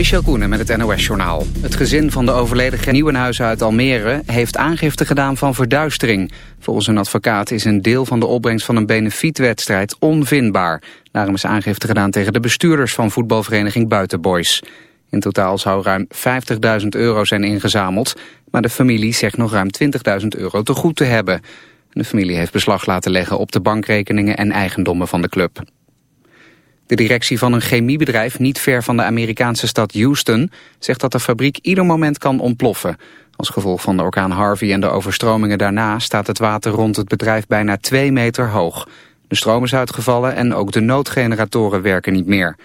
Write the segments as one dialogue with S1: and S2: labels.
S1: Michel Koenen met het NOS-journaal. Het gezin van de overleden Nieuwenhuizen uit Almere heeft aangifte gedaan van verduistering. Volgens een advocaat is een deel van de opbrengst van een benefietwedstrijd onvindbaar. Daarom is aangifte gedaan tegen de bestuurders van voetbalvereniging Buitenboys. In totaal zou ruim 50.000 euro zijn ingezameld, maar de familie zegt nog ruim 20.000 euro te goed te hebben. De familie heeft beslag laten leggen op de bankrekeningen en eigendommen van de club. De directie van een chemiebedrijf niet ver van de Amerikaanse stad Houston zegt dat de fabriek ieder moment kan ontploffen. Als gevolg van de orkaan Harvey en de overstromingen daarna staat het water rond het bedrijf bijna twee meter hoog. De stroom is uitgevallen en ook de noodgeneratoren werken niet meer.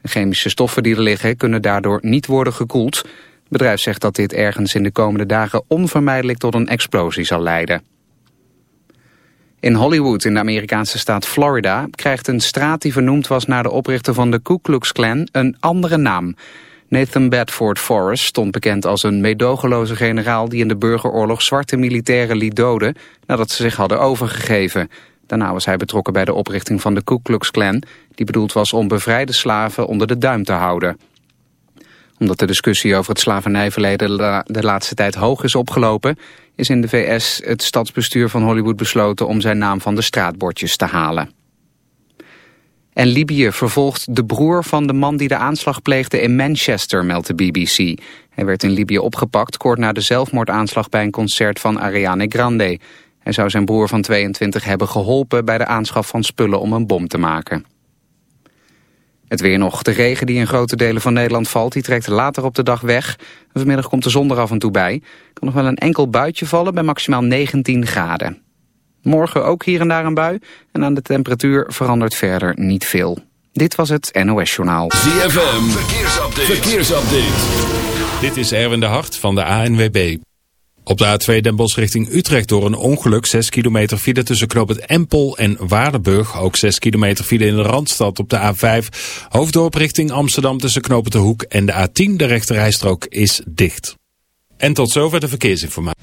S1: De chemische stoffen die er liggen kunnen daardoor niet worden gekoeld. Het bedrijf zegt dat dit ergens in de komende dagen onvermijdelijk tot een explosie zal leiden. In Hollywood, in de Amerikaanse staat Florida, krijgt een straat die vernoemd was naar de oprichter van de Ku Klux Klan een andere naam. Nathan Bedford Forrest stond bekend als een meedogenloze generaal die in de burgeroorlog zwarte militairen liet doden nadat ze zich hadden overgegeven. Daarna was hij betrokken bij de oprichting van de Ku Klux Klan, die bedoeld was om bevrijde slaven onder de duim te houden omdat de discussie over het slavernijverleden de laatste tijd hoog is opgelopen... is in de VS het stadsbestuur van Hollywood besloten om zijn naam van de straatbordjes te halen. En Libië vervolgt de broer van de man die de aanslag pleegde in Manchester, meldt de BBC. Hij werd in Libië opgepakt kort na de zelfmoordaanslag bij een concert van Ariane Grande. Hij zou zijn broer van 22 hebben geholpen bij de aanschaf van spullen om een bom te maken. Het weer nog. De regen die in grote delen van Nederland valt, die trekt later op de dag weg. Vanmiddag komt de zon er af en toe bij. kan nog wel een enkel buitje vallen bij maximaal 19 graden. Morgen ook hier en daar een bui. En aan de temperatuur verandert verder niet veel. Dit was het NOS Journaal.
S2: ZFM, verkeersupdate. verkeersupdate.
S3: Dit is Erwin de Hart van de ANWB. Op de A2 Den Bosch richting Utrecht door een ongeluk 6 kilometer file tussen knooppunt Empel en Waardenburg. Ook 6 kilometer file in de Randstad op de A5. Hoofddorp richting Amsterdam tussen knooppunt De Hoek en de A10. De rechterrijstrook is dicht. En tot zover de verkeersinformatie.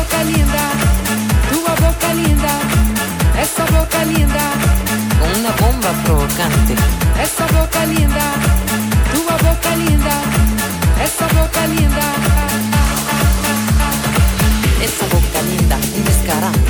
S4: Boca linda, tua boca linda, essa boca linda,
S5: una bomba provocante.
S4: essa boca linda, tua boca linda, essa boca linda.
S5: Esa boca linda, toma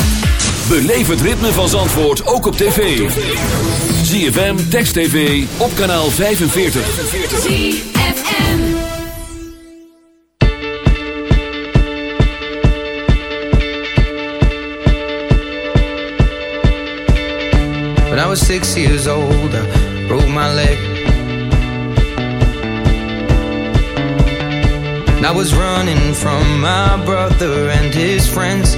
S2: Beleef het ritme van Zandvoort ook op tv. ZFM, Text TV, op kanaal 45.
S6: When I was six years old, I broke my leg. And I was running from my brother and his friends.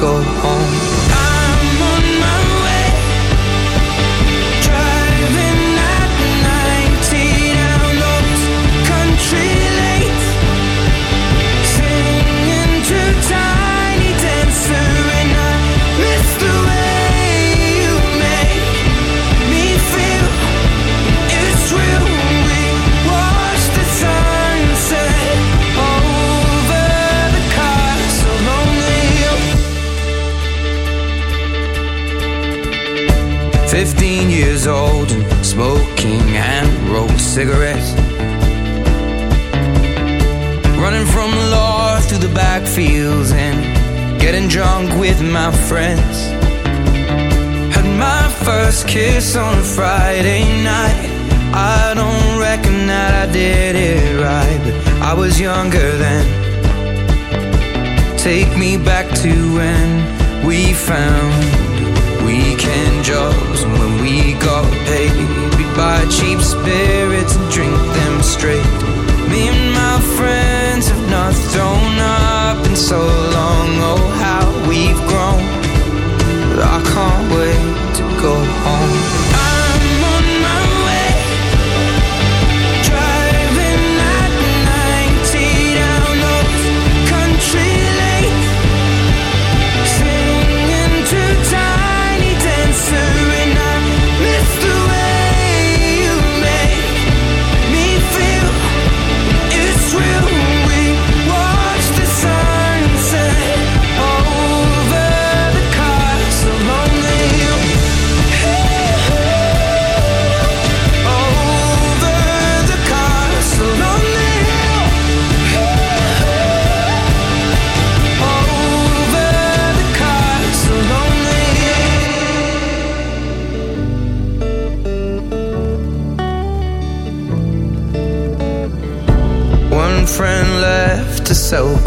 S6: go home. Found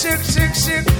S7: shit, shit, shit.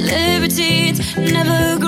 S7: libertines never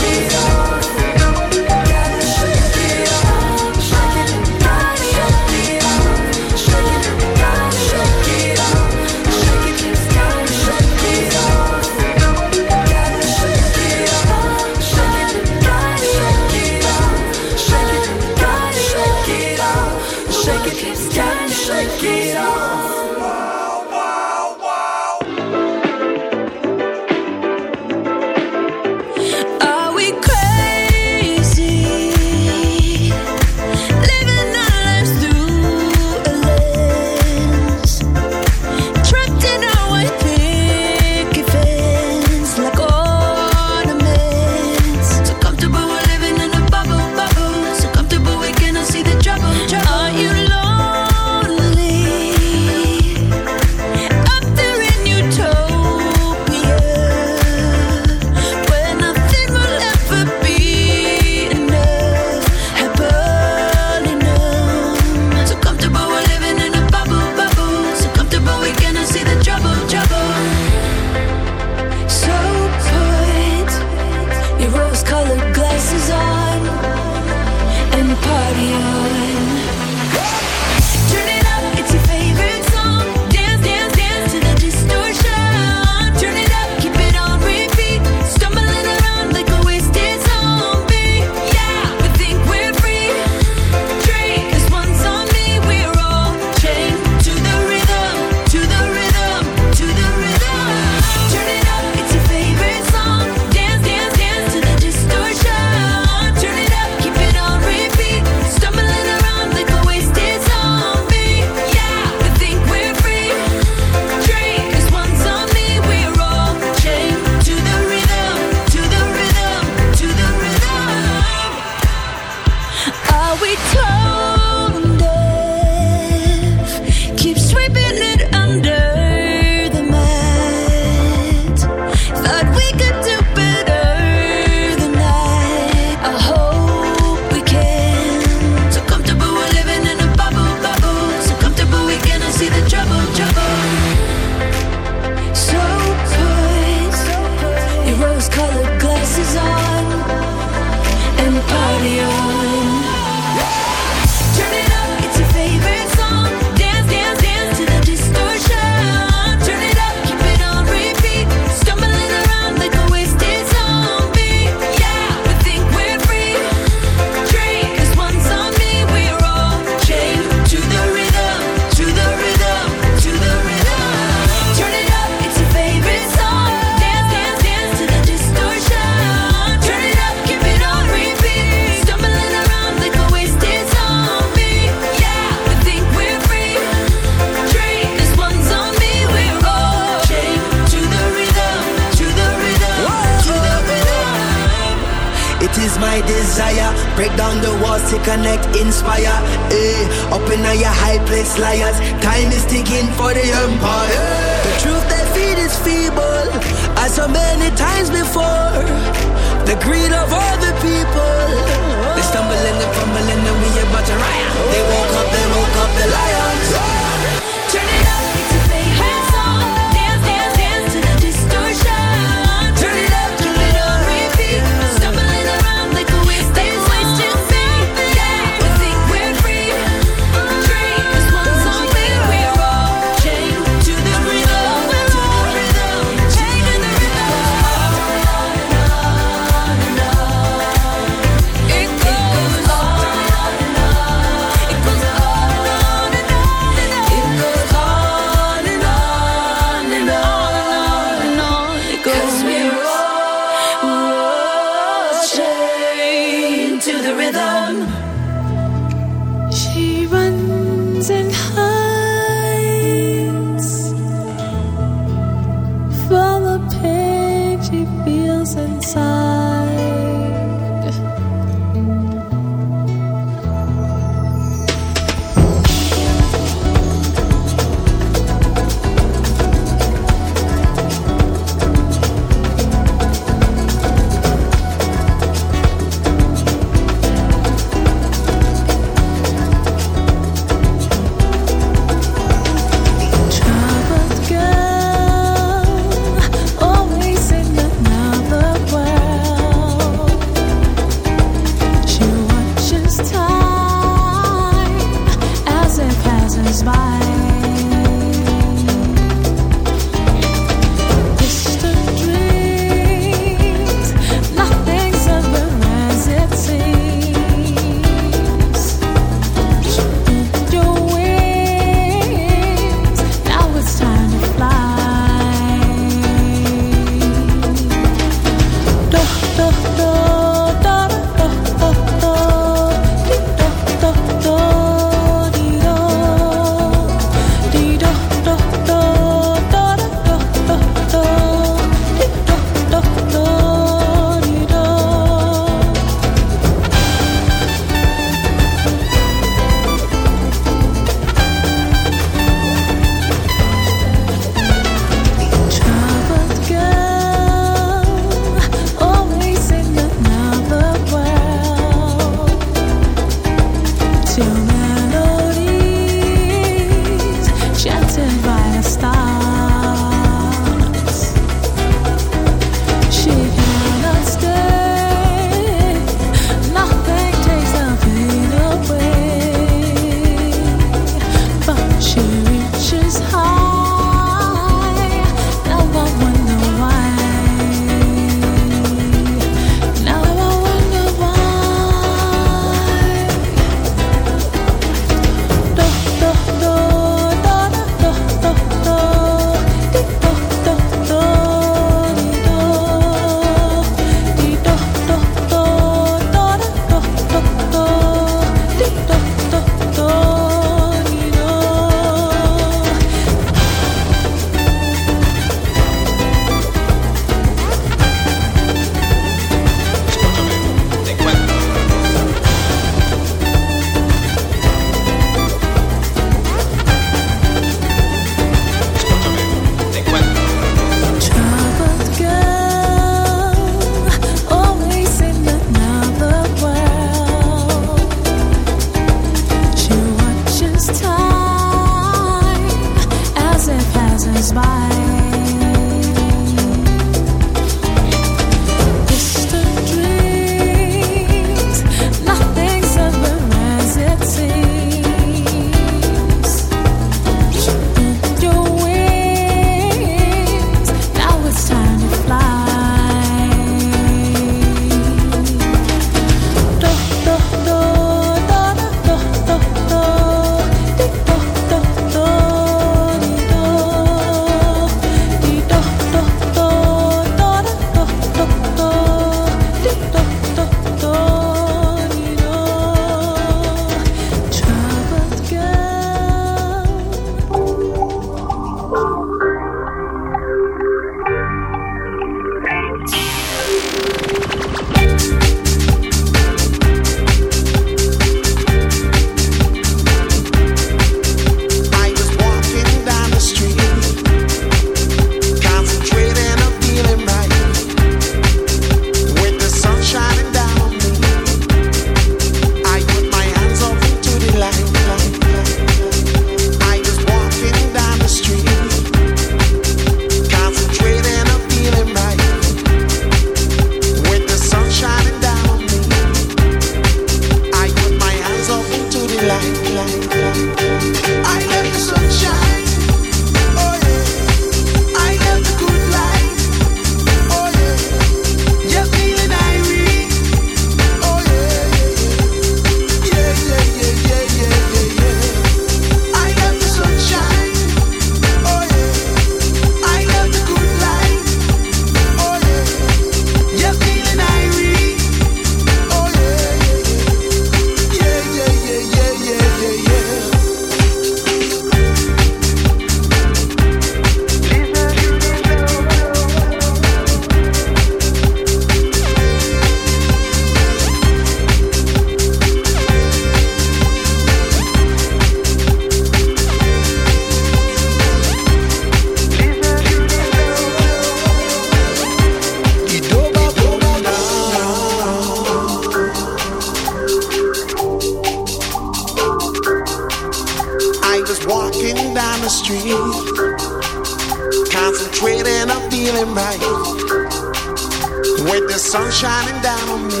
S8: sun shining down on me.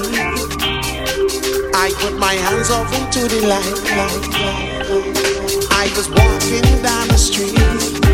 S8: I put my hands up into the light. light, light. I was walking down the street.